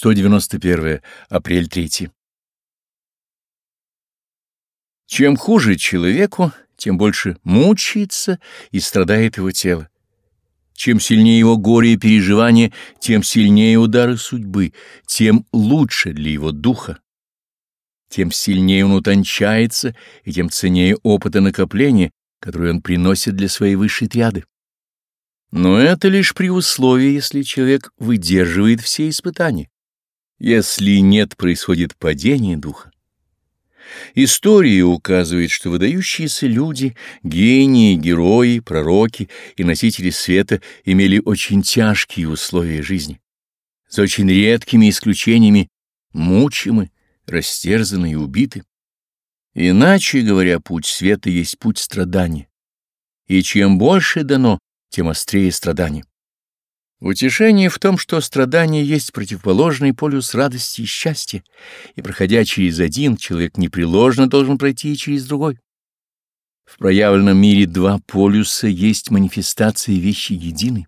191. Апрель 3. Чем хуже человеку, тем больше мучается и страдает его тело. Чем сильнее его горе и переживания, тем сильнее удары судьбы, тем лучше для его духа. Тем сильнее он утончается, и тем ценнее опыта накопления, который он приносит для своей высшей триады. Но это лишь при условии, если человек выдерживает все испытания. Если нет, происходит падение духа. История указывает, что выдающиеся люди, гении, герои, пророки и носители света имели очень тяжкие условия жизни. За очень редкими исключениями мучимы, растерзаны и убиты. Иначе говоря, путь света есть путь страдания. И чем больше дано, тем острее страдания. Утешение в том, что страдание есть противоположный полюс радости и счастья, и, проходя через один, человек непреложно должен пройти и через другой. В проявленном мире два полюса есть манифестации вещи единой.